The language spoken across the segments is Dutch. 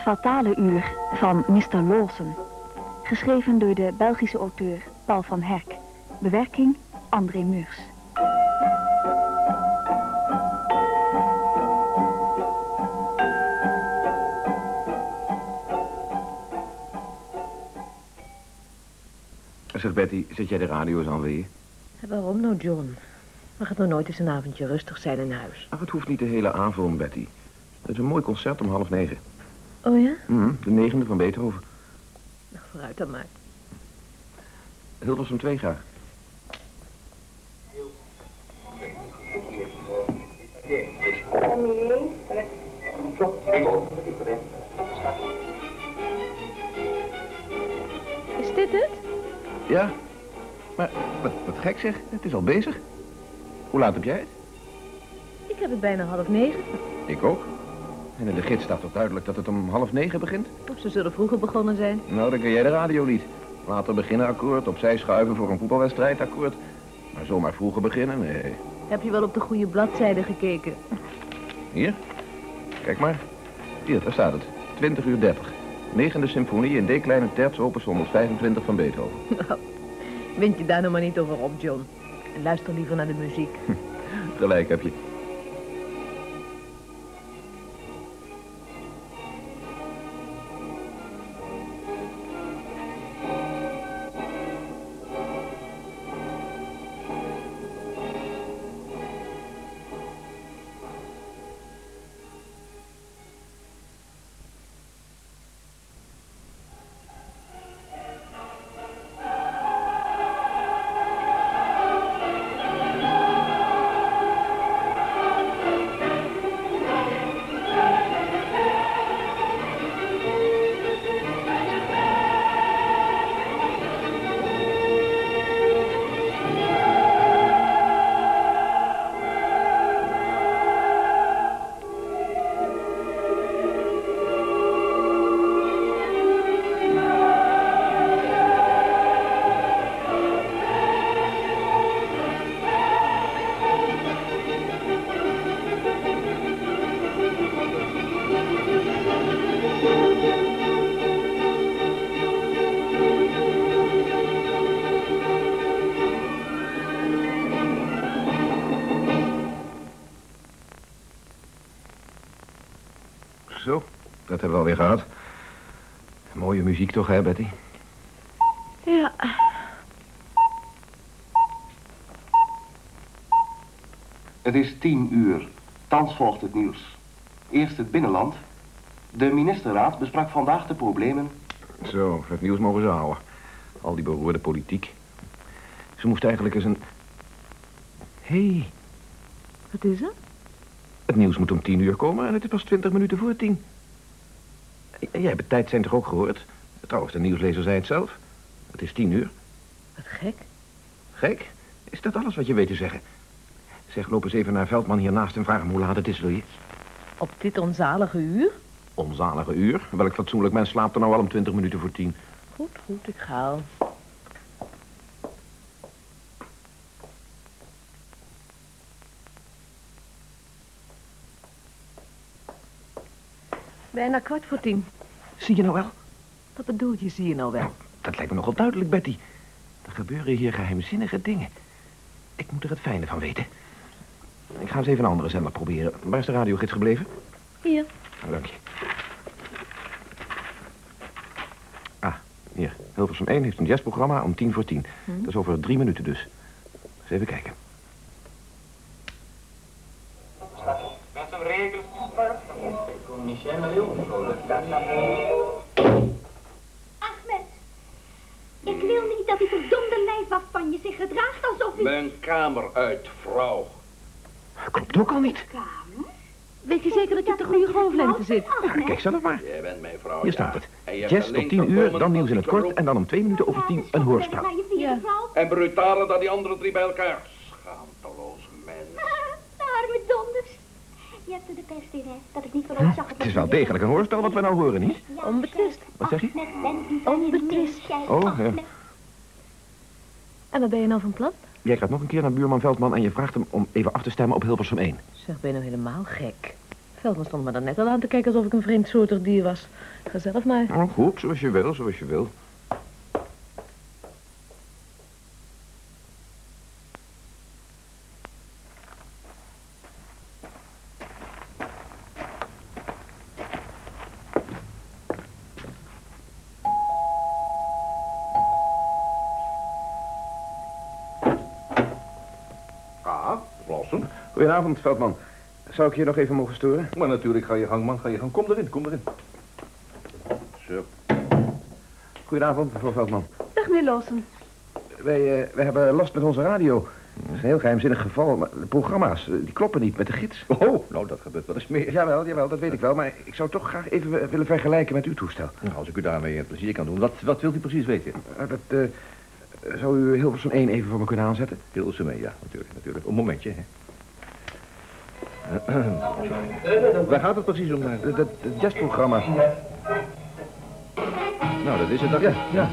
Het Fatale Uur van Mr. Lawson. Geschreven door de Belgische auteur Paul van Herk. Bewerking André Meurs. Zeg Betty, zet jij de radio's aan weer? waarom nou, John? Mag het nou nooit eens een avondje rustig zijn in huis? Ach, het hoeft niet de hele avond, Betty. Het is een mooi concert om half negen. Oh ja? Mhm, de negende van Beethoven. Nou, vooruit dan maar. Hilversum 2 graag. Is dit het? Ja, maar wat, wat gek zeg, het is al bezig. Hoe laat heb jij het? Ik heb het bijna half negen. Ik ook. En in de gids staat toch duidelijk dat het om half negen begint? Of ze zullen vroeger begonnen zijn. Nou, dan kun jij de radio niet. Later beginnen akkoord, opzij schuiven voor een voetbalwedstrijd akkoord. Maar zomaar vroeger beginnen, nee. Heb je wel op de goede bladzijde gekeken? Hier, kijk maar. Hier, daar staat het. 20 uur 30. Negende symfonie in D-kleine terts opus 125 van Beethoven. Nou, wind je daar nou maar niet over op, John. En luister liever naar de muziek. Gelijk heb je. Alweer gehad. Mooie muziek toch, hè, Betty? Ja. Het is tien uur. Thans volgt het nieuws. Eerst het binnenland. De ministerraad besprak vandaag de problemen. Zo, het nieuws mogen ze houden. Al die beroerde politiek. Ze moest eigenlijk eens een... Hé, hey, Wat is er? het nieuws moet om tien uur komen en het is pas twintig minuten voor tien. Jij hebt het tijd zijn toch ook gehoord? Trouwens, de nieuwslezer zei het zelf. Het is tien uur. Wat gek. Gek? Is dat alles wat je weet te zeggen? Zeg, loop eens even naar Veldman hiernaast en vraag hem hoe laat het is, wil je? Op dit onzalige uur? Onzalige uur. Welk fatsoenlijk mens slaapt er nou al om twintig minuten voor tien? Goed, goed, ik ga al. Bijna kwart voor tien. Zie je nou wel? Wat bedoel je, zie je nou wel? Dat lijkt me nogal duidelijk, Betty. Er gebeuren hier geheimzinnige dingen. Ik moet er het fijne van weten. Ik ga eens even een andere zender proberen. Waar is de radiogids gebleven? Hier. Oh, dank je. Ah, hier. Hilversum 1 heeft een jazzprogramma om tien voor tien. Dat is over drie minuten dus. Eens even kijken. Met een regel. Ahmed, ik wil niet dat die verdomde lijfwacht van je zich gedraagt alsof hij... Mijn kamer uit, vrouw. Klopt ook al niet. Kamer? Weet je zeker dat je op de goede golflengte zit? Ahmed, Kijk zelf maar. Jij bent mijn vrouw, Hier ja. staat het. En je hebt Jazz alleen tot tien uur, dan nieuws in het ik kort... en dan om twee minuten over tien een hoorspel. Ja. En brutaler dan die andere drie bij elkaar. Schaamteloos mens. Ah, de arme donders. Je hebt er de pest in, hè? Dat ik niet ons zag. Het is wel degelijk een hoorspel wat we nou horen, niet? Onbetwist. Wat zeg je? Onbetwist. Oh, ja. En wat ben je nou van plan? Jij gaat nog een keer naar buurman Veldman en je vraagt hem om even af te stemmen op Hilversum 1. Zeg, ben je nou helemaal gek? Veldman stond me dan net al aan te kijken alsof ik een vreemdsoortig dier was. Ga zelf maar. Oh, goed, zoals je wil, zoals je wil. Goedenavond, Veldman. Zou ik je nog even mogen storen? Maar natuurlijk, ga je gang, man. Ga je gang. Kom erin, kom erin. Zo. Goedenavond, mevrouw Veldman. Dag, meneer Lawson. Wij, eh, wij hebben last met onze radio. Het is een heel geheimzinnig geval, maar de programma's eh, die kloppen niet met de gids. Oh, nou, dat gebeurt wel eens meer. Jawel, jawel, dat weet ik wel, maar ik zou toch graag even willen vergelijken met uw toestel. Nou, als ik u daarmee plezier kan doen, wat, wat wilt u precies weten? Eh, dat, eh, zou u Hilversum 1 even voor me kunnen aanzetten? Hilversum mee, ja, natuurlijk, natuurlijk. Een momentje, hè. Waar gaat het precies om? eh? Dat, dat, dat jazzprogramma. Nou, dat is het, dacht ik. Ja, ja.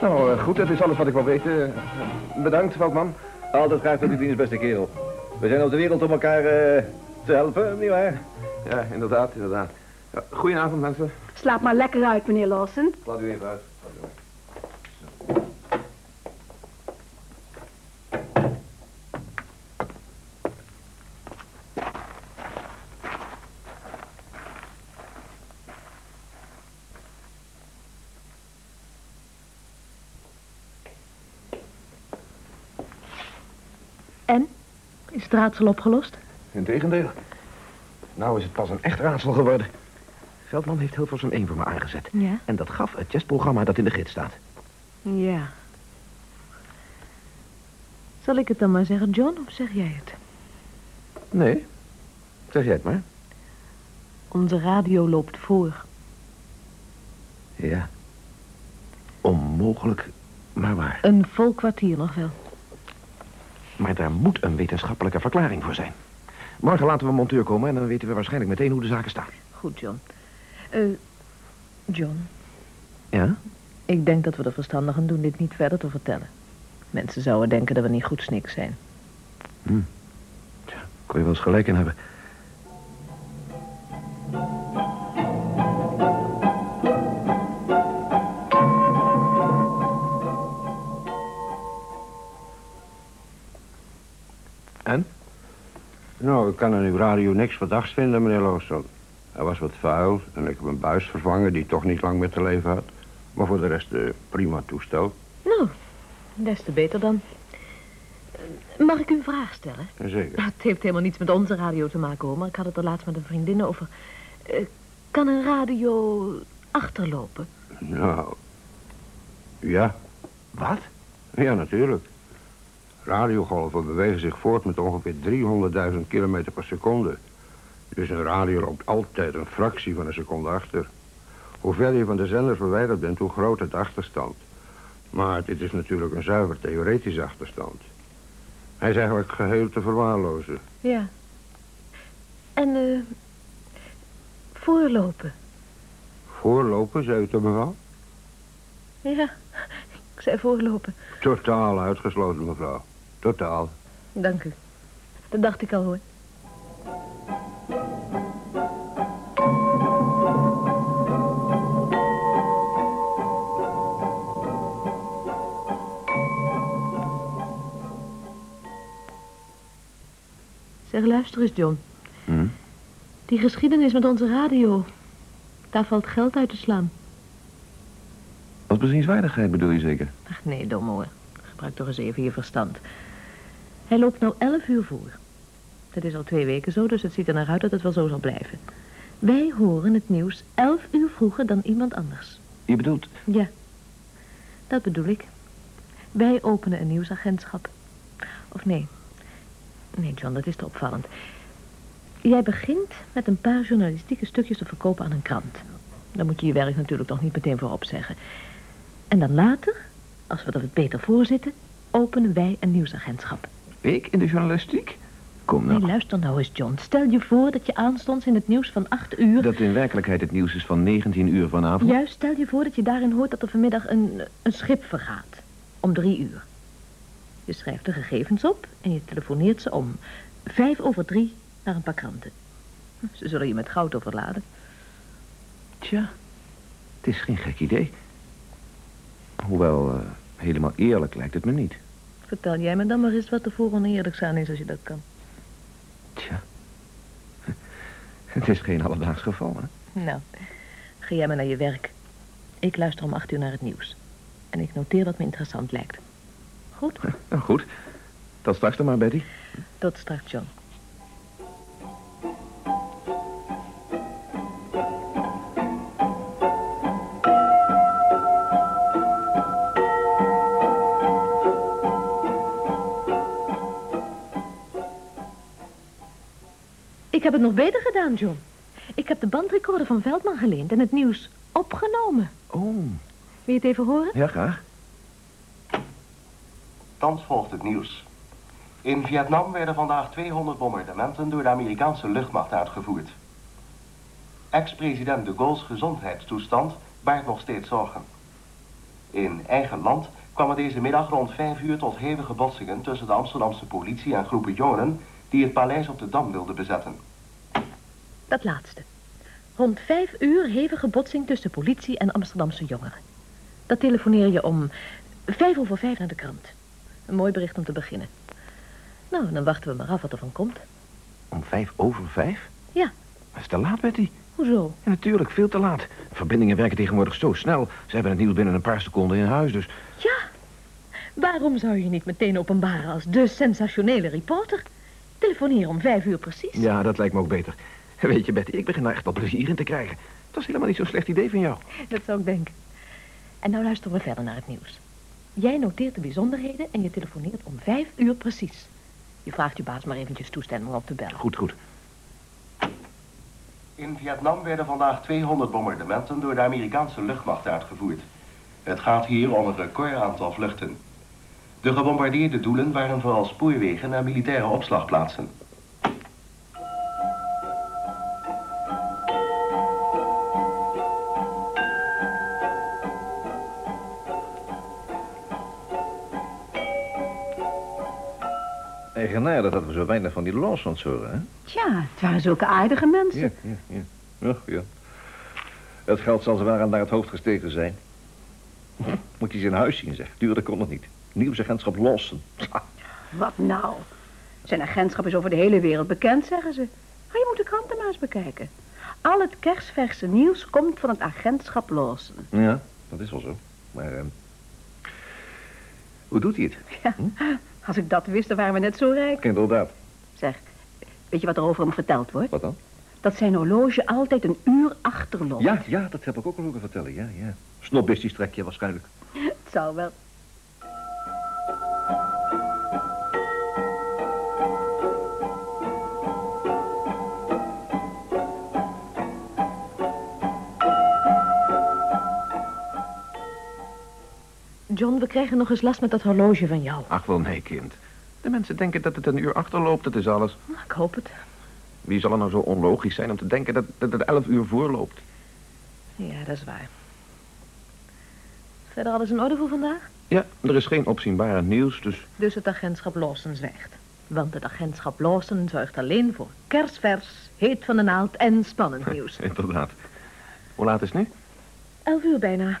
Nou, eh, goed, dat is alles wat ik wil weten. Bedankt, Veldman. Altijd graag tot uw dienst, beste kerel. We zijn op de wereld om elkaar eh, te helpen, nietwaar? Ja, inderdaad, inderdaad. Ja, goedenavond, mensen. Slaap maar lekker uit, meneer Lawson. Laat u even uit. Het raadsel opgelost? Integendeel. Nou is het pas een echt raadsel geworden. Veldman heeft Hilversum 1 voor me aangezet. Ja. En dat gaf het jazzprogramma dat in de gids staat. Ja. Zal ik het dan maar zeggen, John, of zeg jij het? Nee, zeg jij het maar. Onze radio loopt voor. Ja. Onmogelijk, maar waar. Een vol kwartier nog wel. Maar daar moet een wetenschappelijke verklaring voor zijn. Morgen laten we een monteur komen en dan weten we waarschijnlijk meteen hoe de zaken staan. Goed, John. Eh, John, Ja? ik denk dat we er verstandig aan doen dit niet verder te vertellen. Mensen zouden denken dat we niet goed snik zijn. Kon je wel eens gelijk in hebben. En? Nou, ik kan aan uw radio niks verdachts vinden, meneer Lawson. Hij was wat vuil en ik heb een buis vervangen die toch niet lang meer te leven had. Maar voor de rest eh, prima toestel. Nou, des te beter dan. Mag ik u een vraag stellen? Zeker. Nou, het heeft helemaal niets met onze radio te maken, hoor. Maar ik had het er laatst met een vriendin over. Eh, kan een radio achterlopen? Nou, ja, Wat? ja natuurlijk. Radiogolven bewegen zich voort met ongeveer 300.000 kilometer per seconde. Dus een radio loopt altijd een fractie van een seconde achter. Hoe verder je van de zender verwijderd bent, hoe groter de achterstand. Maar dit is natuurlijk een zuiver theoretische achterstand. Hij is eigenlijk geheel te verwaarlozen. Ja. En, eh... voorlopen? Voorlopen, zei u toch mevrouw? Ja, ik zei voorlopen. Totaal uitgesloten, mevrouw. Totaal. Dank u. Dat dacht ik al, hoor. Zeg, luister eens, John. Hm? Die geschiedenis met onze radio. Daar valt geld uit te slaan. Als bezienswaardigheid bedoel je zeker? Ach nee, dom hoor. Gebruik toch eens even je verstand. Hij loopt nou elf uur voor. Dat is al twee weken zo, dus het ziet er naar uit dat het wel zo zal blijven. Wij horen het nieuws elf uur vroeger dan iemand anders. Je bedoelt... Ja, dat bedoel ik. Wij openen een nieuwsagentschap. Of nee. Nee, John, dat is te opvallend. Jij begint met een paar journalistieke stukjes te verkopen aan een krant. Dan moet je je werk natuurlijk nog niet meteen voorop zeggen. En dan later, als we er wat beter voor zitten, openen wij een nieuwsagentschap. Ik in de journalistiek? Kom nou. Nee, luister nou eens, John. Stel je voor dat je aanstonds in het nieuws van acht uur... Dat in werkelijkheid het nieuws is van 19 uur vanavond? Juist, stel je voor dat je daarin hoort dat er vanmiddag een, een schip vergaat. Om drie uur. Je schrijft de gegevens op en je telefoneert ze om. Vijf over drie naar een paar kranten. Ze zullen je met goud overladen. Tja, het is geen gek idee. Hoewel, eh, helemaal eerlijk lijkt het me niet. Vertel jij me dan maar eens wat er voor oneerlijks aan is als je dat kan. Tja, het is geen alledaags geval, hè? Nou, ga jij maar naar je werk. Ik luister om acht uur naar het nieuws. En ik noteer wat me interessant lijkt. Goed? Nou goed, tot straks dan maar, Betty. Tot straks, John. Heb het nog beter gedaan, John. Ik heb de bandrecorder van Veldman geleend en het nieuws opgenomen. Oh, Wil je het even horen? ja, graag. Thans volgt het nieuws. In Vietnam werden vandaag 200 bombardementen door de Amerikaanse luchtmacht uitgevoerd. Ex-president de Gaulle's gezondheidstoestand baart nog steeds zorgen. In eigen land kwam het deze middag rond 5 uur tot hevige botsingen tussen de Amsterdamse politie en groepen jongeren die het paleis op de Dam wilden bezetten. Dat laatste. Rond vijf uur hevige botsing tussen politie en Amsterdamse jongeren. Dat telefoneer je om vijf over vijf naar de krant. Een mooi bericht om te beginnen. Nou, dan wachten we maar af wat er van komt. Om vijf over vijf? Ja. Dat is te laat, Betty. Hoezo? Ja, natuurlijk, veel te laat. Verbindingen werken tegenwoordig zo snel. Ze hebben het nieuws binnen een paar seconden in huis, dus... Ja. Waarom zou je niet meteen openbaren als de sensationele reporter? Telefoneer om vijf uur precies. Ja, dat lijkt me ook beter. Weet je, Betty, ik begin daar echt wel plezier in te krijgen. Dat is helemaal niet zo'n slecht idee van jou. Dat zou ik denken. En nou luisteren we verder naar het nieuws. Jij noteert de bijzonderheden en je telefoneert om vijf uur precies. Je vraagt je baas maar eventjes toestemming om op te bellen. Goed, goed. In Vietnam werden vandaag 200 bombardementen door de Amerikaanse luchtmacht uitgevoerd. Het gaat hier om een record aantal vluchten. De gebombardeerde doelen waren vooral spoorwegen en militaire opslagplaatsen. Eigenaardig dat we zo weinig van die Lawsons horen, hè? Tja, het waren zulke aardige mensen. Ja, ja, ja. Ja, ja. Het geld zal ze wel aan naar het hoofd gestegen zijn. Moet je ze in huis zien, zeg. Duurder kon het niet. Nieuwsagentschap Lawson. Wat nou? Zijn agentschap is over de hele wereld bekend, zeggen ze. Maar je moet de kranten maar eens bekijken. Al het kersverse nieuws komt van het agentschap Lawson. Ja, dat is wel zo. Maar, ehm, hoe doet hij het? Ja, als ik dat wist, dan waren we net zo rijk. Inderdaad. Zeg, weet je wat er over hem verteld wordt? Wat dan? Dat zijn horloge altijd een uur achterloopt. Ja, ja, dat heb ik ook al horen vertellen, ja, ja. Snobistisch trekje waarschijnlijk. Het zou wel. John, we krijgen nog eens last met dat horloge van jou. Ach, wel nee, kind. De mensen denken dat het een uur achterloopt, dat is alles. Nou, Ik hoop het. Wie zal er nou zo onlogisch zijn om te denken dat, dat het elf uur voorloopt? Ja, dat is waar. Verder alles in orde voor vandaag? Ja, er is geen opzienbare nieuws, dus... Dus het agentschap Lawson zwijgt. Want het agentschap Lawson zorgt alleen voor kersvers, heet van de naald en spannend nieuws. Inderdaad. Hoe laat is het nu? Elf uur bijna.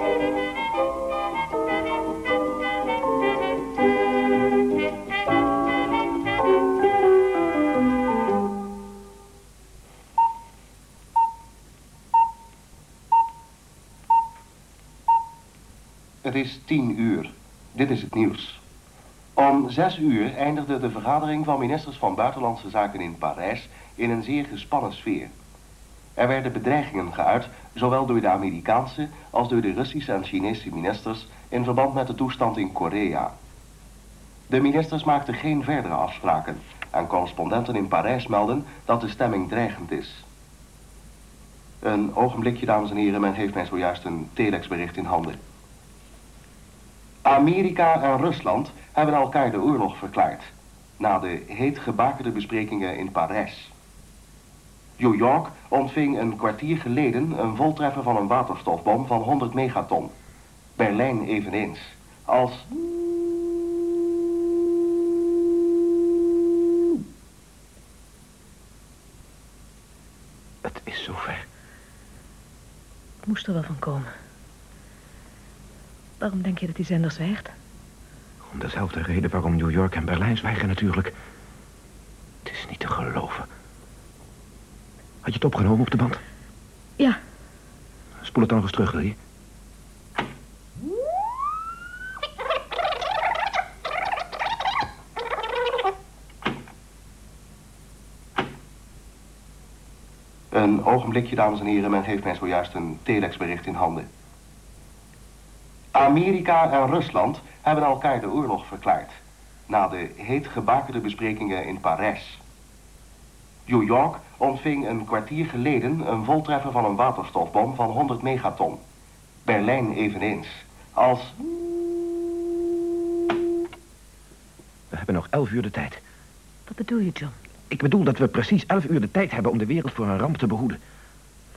Het is tien uur. Dit is het nieuws. Om zes uur eindigde de vergadering van ministers van Buitenlandse Zaken in Parijs in een zeer gespannen sfeer. Er werden bedreigingen geuit, zowel door de Amerikaanse als door de Russische en Chinese ministers in verband met de toestand in Korea. De ministers maakten geen verdere afspraken en correspondenten in Parijs melden dat de stemming dreigend is. Een ogenblikje, dames en heren, men heeft mij zojuist een telexbericht in handen. Amerika en Rusland hebben elkaar de oorlog verklaard. Na de heet gebakerde besprekingen in Parijs. New York ontving een kwartier geleden een voltreffer van een waterstofbom van 100 megaton. Berlijn eveneens. Als... Het is zover. Het moest er wel van komen. Waarom denk je dat die zender zwijgt? Om dezelfde reden waarom New York en Berlijn zwijgen natuurlijk. Het is niet te geloven. Had je het opgenomen op de band? Ja, Spoel het dan nog eens terug, wil je? Een ogenblikje, dames en heren. Men geeft mij zojuist een telexbericht in handen. Amerika en Rusland hebben elkaar de oorlog verklaard. Na de heet gebakerde besprekingen in Parijs. New York ontving een kwartier geleden een voltreffer van een waterstofbom van 100 megaton. Berlijn eveneens. Als... We hebben nog elf uur de tijd. wat bedoel je, John? Ik bedoel dat we precies elf uur de tijd hebben om de wereld voor een ramp te behoeden.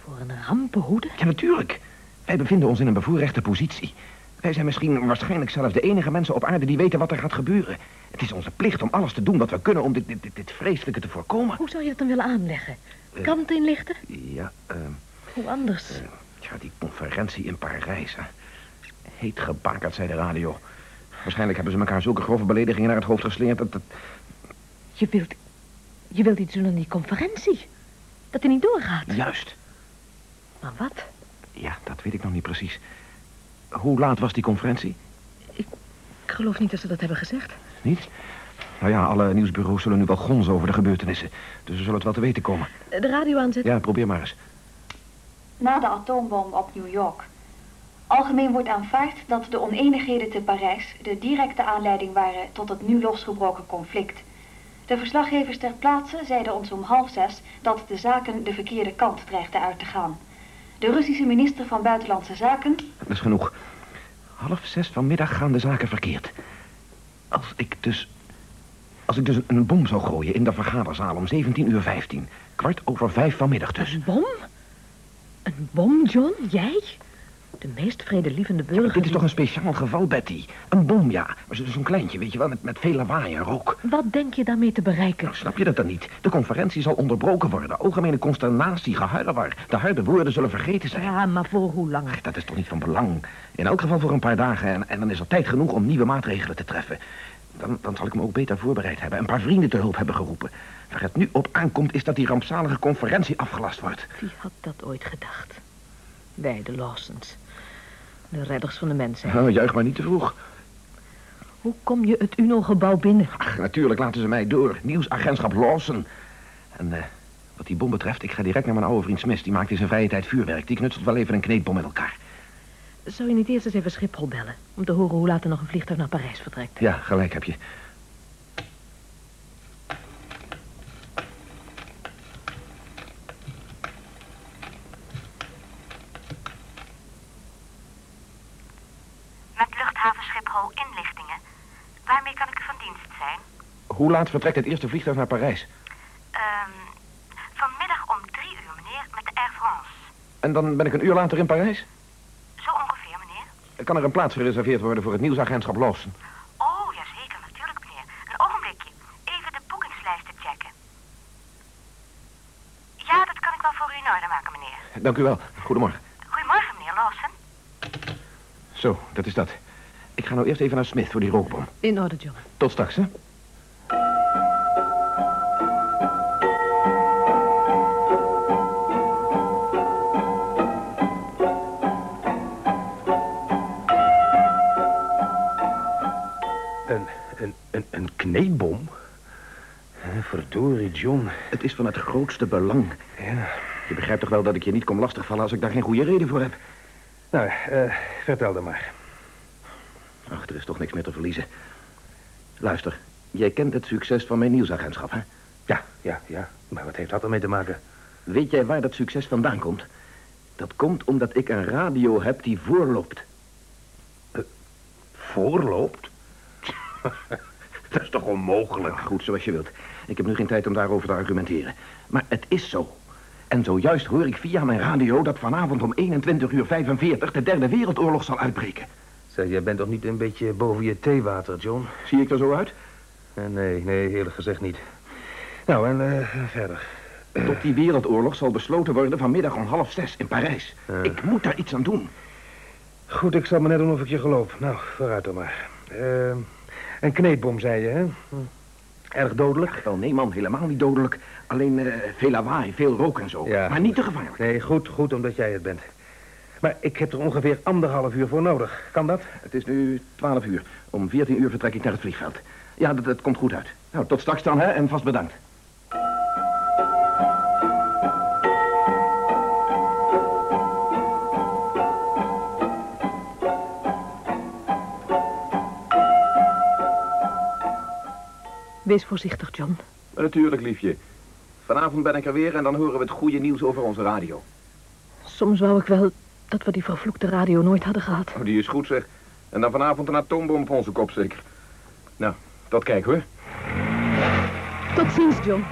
Voor een ramp behoeden? Ja, natuurlijk. Wij bevinden ons in een bevoorrechte positie. Wij zijn misschien waarschijnlijk zelfs de enige mensen op aarde die weten wat er gaat gebeuren. Het is onze plicht om alles te doen wat we kunnen om dit, dit, dit, vreselijke te voorkomen. Hoe zou je dat dan willen aanleggen? Kant inlichten? Ja, ehm... Hoe anders? Ja, die conferentie in Parijs, hè. Heet gebakerd, zei de radio. Waarschijnlijk hebben ze elkaar zulke grove beledigingen naar het hoofd geslingerd... dat... dat... Je wilt... Je wilt iets doen aan die conferentie. Dat die niet doorgaat. Juist. Maar wat? Ja, dat weet ik nog niet precies. Hoe laat was die conferentie? Ik geloof niet dat ze dat hebben gezegd. Niet? Nou ja, alle nieuwsbureaus zullen nu wel gonzen over de gebeurtenissen. Dus we zullen het wel te weten komen. De radio aanzetten? Ja, probeer maar eens. Na de atoombom op New York. Algemeen wordt aanvaard dat de oneenigheden te Parijs de directe aanleiding waren tot het nu losgebroken conflict. De verslaggevers ter plaatse zeiden ons om half zes dat de zaken de verkeerde kant dreigden uit te gaan. De Russische minister van Buitenlandse Zaken Dat is genoeg. Half zes vanmiddag gaan de zaken verkeerd. Als ik dus... Als ik dus een, bom zou gooien in de vergaderzaal om 17.15 uur 15. Kwart over vijf vanmiddag dus. Een bom? Een bom, John? Jij? De meest vredelievende burger... Dit is toch een speciaal geval, Betty? Een bom, ja. Maar zo- zo'n kleintje, weet je wel, met, met veel lawaai en rook. Wat denk je daarmee te bereiken? Nou, snap je dat dan niet? De conferentie zal onderbroken worden. Algemene consternatie, gehuilenwar. De harde woorden zullen vergeten zijn. Ja, maar voor hoe lang? Ach, dat is toch niet van belang? In elk geval voor een paar dagen. En, en dan is er tijd genoeg om nieuwe maatregelen te treffen. Dan, dan zal ik me ook beter voorbereid hebben. Een paar vrienden te hulp hebben geroepen. Waar het nu op aankomt is dat die rampzalige conferentie afgelast wordt. Wie had dat ooit gedacht? Wij, de Lawsons. De redders van de mensheid. Oh, juich maar niet te vroeg. Hoe kom je het UNO-gebouw binnen? Ach, natuurlijk laten ze mij door. Nieuwsagentschap Lawson. En eh, wat die bom betreft, ik ga direct naar mijn oude vriend Smith. Die maakt in zijn vrije tijd vuurwerk. Die knutselt wel even een kneedbom met elkaar. Zou je niet eerst eens even Schiphol bellen? Om te horen hoe laat er nog een vliegtuig naar Parijs vertrekt. Ja, gelijk heb je. Met luchthaven Schiphol inlichtingen. Waarmee kan ik u van dienst zijn? Hoe laat vertrekt het eerste vliegtuig naar Parijs? Ehm, vanmiddag om drie uur, meneer, met de Air France. En dan ben ik een uur later in Parijs? Zo ongeveer, meneer. Kan er een plaats gereserveerd worden voor het nieuwsagentschap Lawson? Oh, jazeker, natuurlijk, meneer. Een ogenblikje. Even de boekingslijst te checken. Ja, dat kan ik wel voor u in orde maken, meneer. Dank u wel. Goedemorgen. Goedemorgen, meneer Lawson. Zo, dat is dat. Ik ga nou eerst even naar Smith voor die rookbom. In orde, John. Tot straks, hè? John. Het is van het grootste belang. Ja. Je begrijpt toch wel dat ik je niet kom lastigvallen als ik daar geen goede reden voor heb? Nou, eh, vertel dan maar. Ach, er is toch niks meer te verliezen. Luister, jij kent het succes van mijn nieuwsagentschap, hè? Ja, ja, ja. Maar wat heeft dat ermee te maken? Weet jij waar dat succes vandaan komt? Dat komt omdat ik een radio heb die voorloopt. Voorloopt? toch onmogelijk? Goed, zoals je wilt. Ik heb nu geen tijd om daarover te argumenteren. Maar het is zo. En zojuist hoor ik via mijn radio dat vanavond om 21 uur 45 de derde wereldoorlog zal uitbreken. Zeg, jij bent toch niet een beetje boven je theewater, John? Zie ik er zo uit? Eh, nee, nee, eerlijk gezegd niet. Nou, en eh, verder. Tot die wereldoorlog zal besloten worden vanmiddag om half zes in Parijs. Ik moet daar iets aan doen. Goed, ik zal maar net doen of ik je geloof. Nou, vooruit dan maar. Eh, een kneedbom, zei je, hè? Hm. Erg dodelijk? Wel, nee man, helemaal niet dodelijk. Alleen eh, veel lawaai, veel rook en zo. Ja, maar niet te gevaarlijk. Nee, goed, goed, omdat jij het bent. Maar ik heb er ongeveer anderhalf uur voor nodig. Kan dat? Het is nu 12 uur. Om 14 uur vertrek ik naar het vliegveld. Ja, dat, dat komt goed uit. Nou, tot straks dan, hè, en vast bedankt. Wees voorzichtig, John. natuurlijk, liefje. Vanavond ben ik er weer en dan horen we het goede nieuws over onze radio. Soms wou ik wel dat we die vervloekte radio nooit hadden gehad. Oh, die is goed, zeg. En dan vanavond een atoombom op onze kop, zeker. Nou, tot kijk, hoor. Tot ziens, John.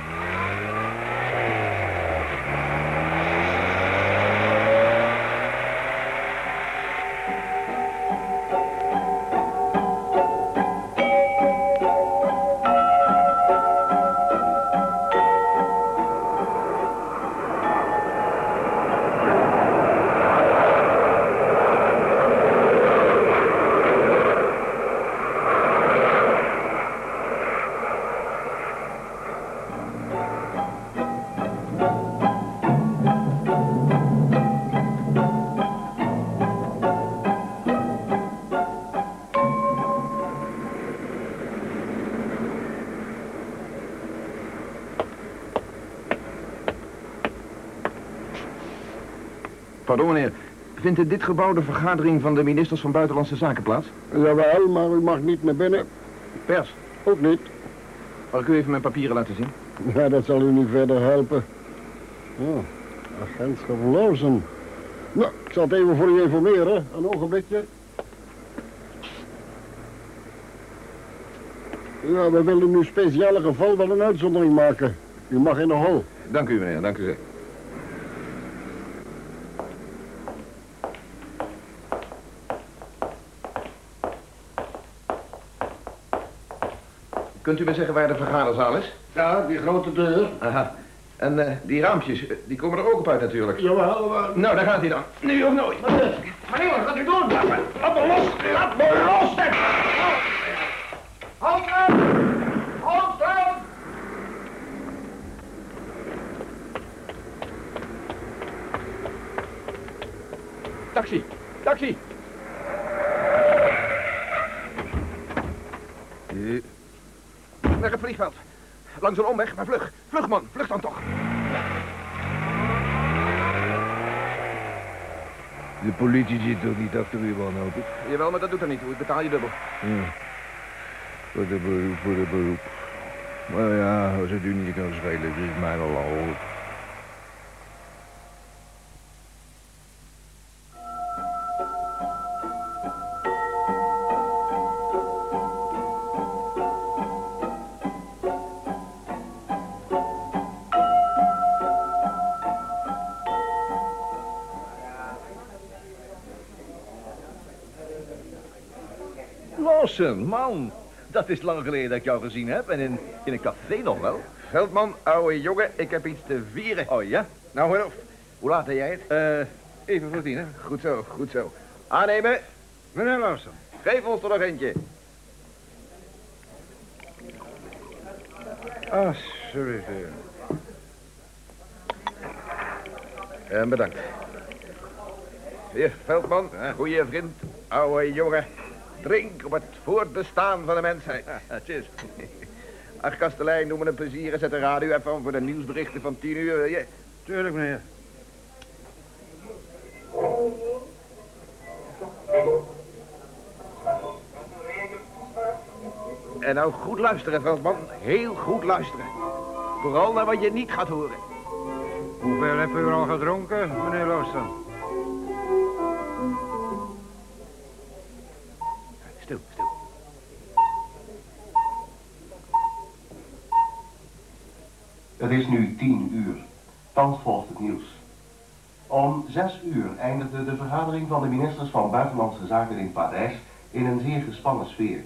Pardon, meneer. Vindt in dit gebouw de vergadering van de ministers van Buitenlandse Zaken plaats? Jawel, maar u mag niet naar binnen. Pers. Ook niet. Mag ik u even mijn papieren laten zien? Ja, dat zal u niet verder helpen. Ja, agentschap Lawson. Nou, ik zal het even voor u informeren. Een ogenblikje. Ja, we willen in uw speciale geval wel een uitzondering maken. U mag in de hol. Dank u, meneer. Dank u zeer. Kunt u me zeggen waar de vergaderzaal is? Ja, die grote deur. Aha. En eh, die raampjes, eh, die komen er ook op uit natuurlijk. Jawel, maar... Nou, daar gaat hij dan. Nu of nooit. Meneer, wat gaat u doen? Laat me los! Laat me los! Taxi! Taxi! Naar het vliegveld. Langs een omweg, maar vlug. Vlug, man. Vlug dan toch. De politie zit toch niet achter uw man, hoop ik? Jawel, maar dat doet er niet toe. Ik betaal je dubbel. Ja. Voor de beroep, voor de beroep. Maar ja, als het u niet kan schelen, is het mij al al. Dat is lang geleden dat ik jou gezien heb. En in, in een café nog wel. Veldman, ouwe jongen, ik heb iets te vieren. Oh ja? Nou, hoor, hoe laat ben jij het? Eh, even voor tien, hè? Goed zo, goed zo. Aannemen. Meneer Lawson. Geef ons er nog eentje. Ah, sorry. En bedankt. Heer Veldman, goeie vriend, ouwe jongen. Drink op het voortbestaan van de mensheid. Cheers. Ach, kastelein, noem me een plezier en zet de radio even aan voor de nieuwsberichten van tien uur? Tuurlijk, meneer. En nou goed luisteren, Veldman. Heel goed luisteren. Vooral naar wat je niet gaat horen. Hoeveel heb u al gedronken, meneer Lawson? Is nu tien uur. Thans volgt het nieuws. Om zes uur eindigde de vergadering van de ministers van Buitenlandse Zaken in Parijs in een zeer gespannen sfeer.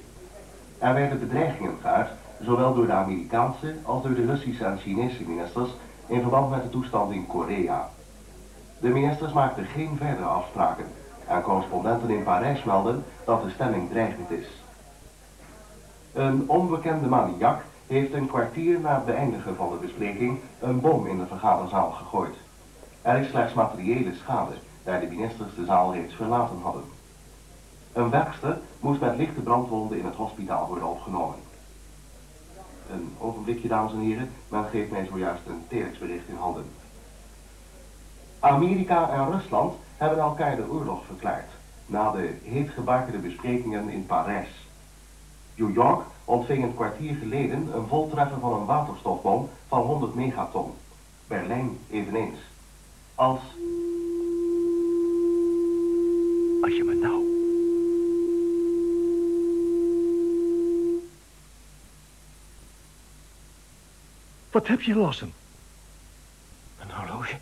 Er werden bedreigingen geuit, zowel door de Amerikaanse als door de Russische en Chinese ministers in verband met de toestand in Korea. De ministers maakten geen verdere afspraken en correspondenten in Parijs melden dat de stemming dreigend is. Een onbekende maniak heeft een kwartier na het beëindigen van de bespreking een bom in de vergaderzaal gegooid. Er is slechts materiële schade, daar de ministers de zaal reeds verlaten hadden. Een werkster moest met lichte brandwonden in het hospitaal worden opgenomen. Een ogenblikje, dames en heren, men geeft mij zojuist een telexbericht in handen. Amerika en Rusland hebben elkaar de oorlog verklaard, na de heetgebakerde besprekingen in Parijs. New York ontving een kwartier geleden een voltreffer van een waterstofbom van 100 megaton. Berlijn eveneens. Als... Als je me nou... Wat heb je, Lawson? Een horloge?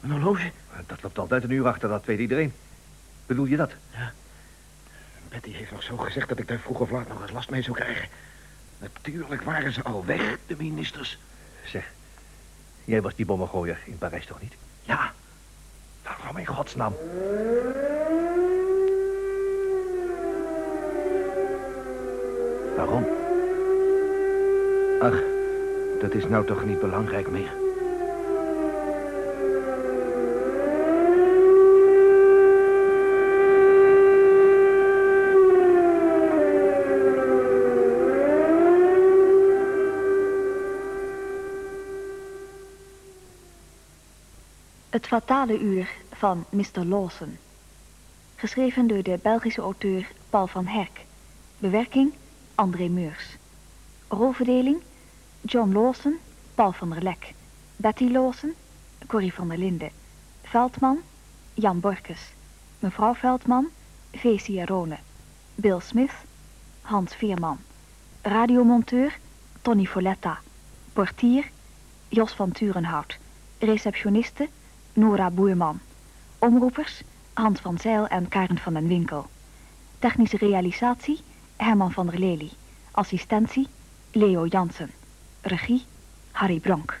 Een horloge? Dat loopt altijd een uur achter, dat weet iedereen. Bedoel je dat? Ja. Betty heeft nog zo gezegd dat ik daar vroeg of laat nog eens last mee zou krijgen. Natuurlijk waren ze al weg, de ministers. Zeg, jij was die bommengooier in Parijs toch niet? Ja. Waarom in godsnaam? Waarom? Ach, dat is nou toch niet belangrijk meer. Het fatale uur van Mr. Lawson. Geschreven door de Belgische auteur Paul van Herk. Bewerking André Meurs. Rolverdeling John Lawson, Paul van der Lek. Betty Lawson, Corrie van der Linde. Veldman, Jan Borkes. Mevrouw Veldman, V. Ciarone. Bill Smith, Hans Veerman. Radiomonteur, Tony Folletta. Portier, Jos van Turenhout. Receptioniste, Nora Boerman. Omroepers, Hans van Zeil en Karen van den Winkel. Technische realisatie, Herman van der Lely. Assistentie, Leo Jansen. Regie, Harry Bronk.